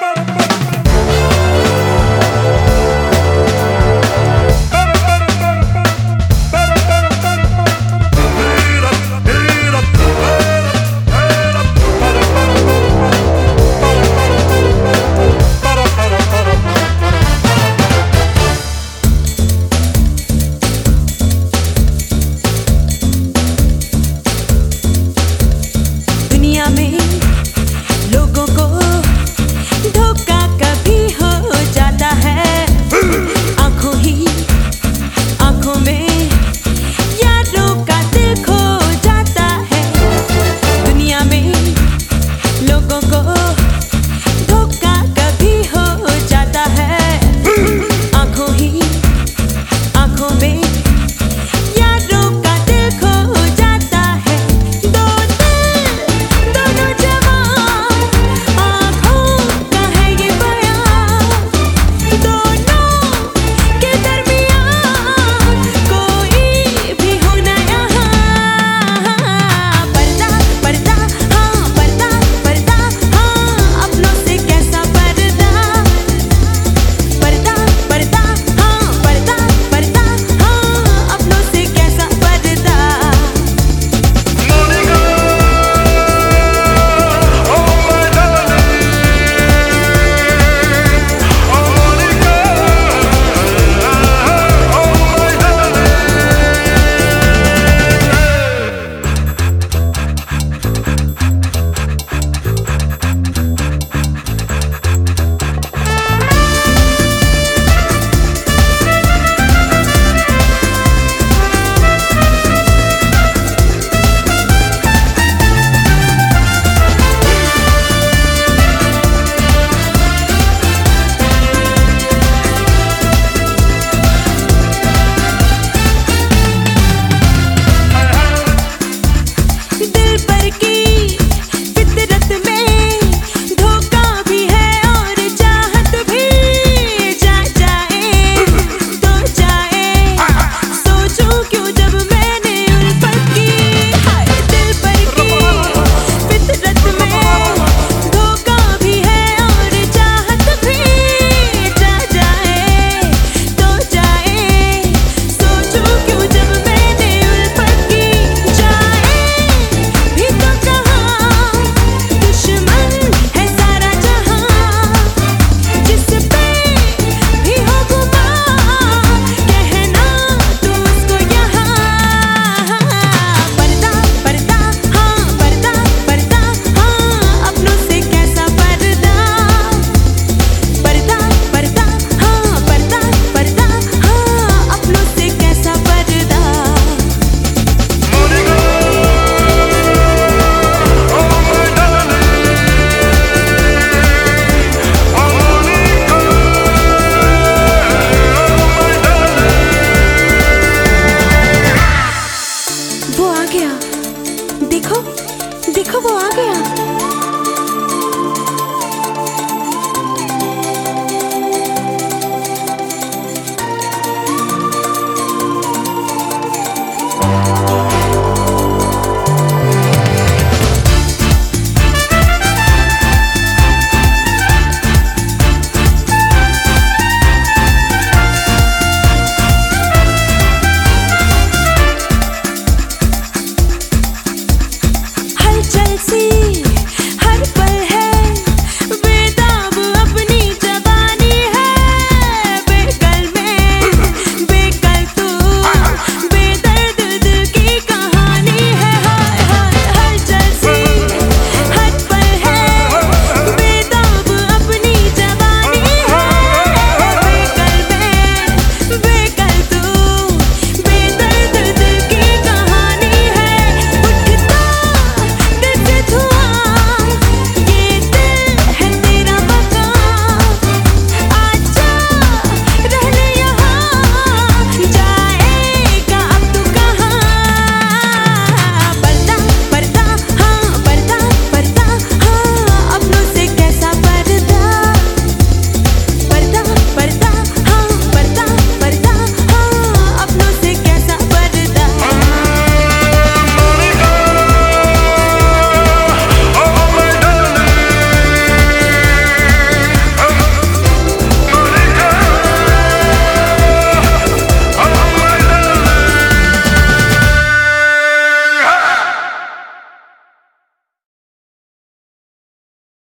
Bye.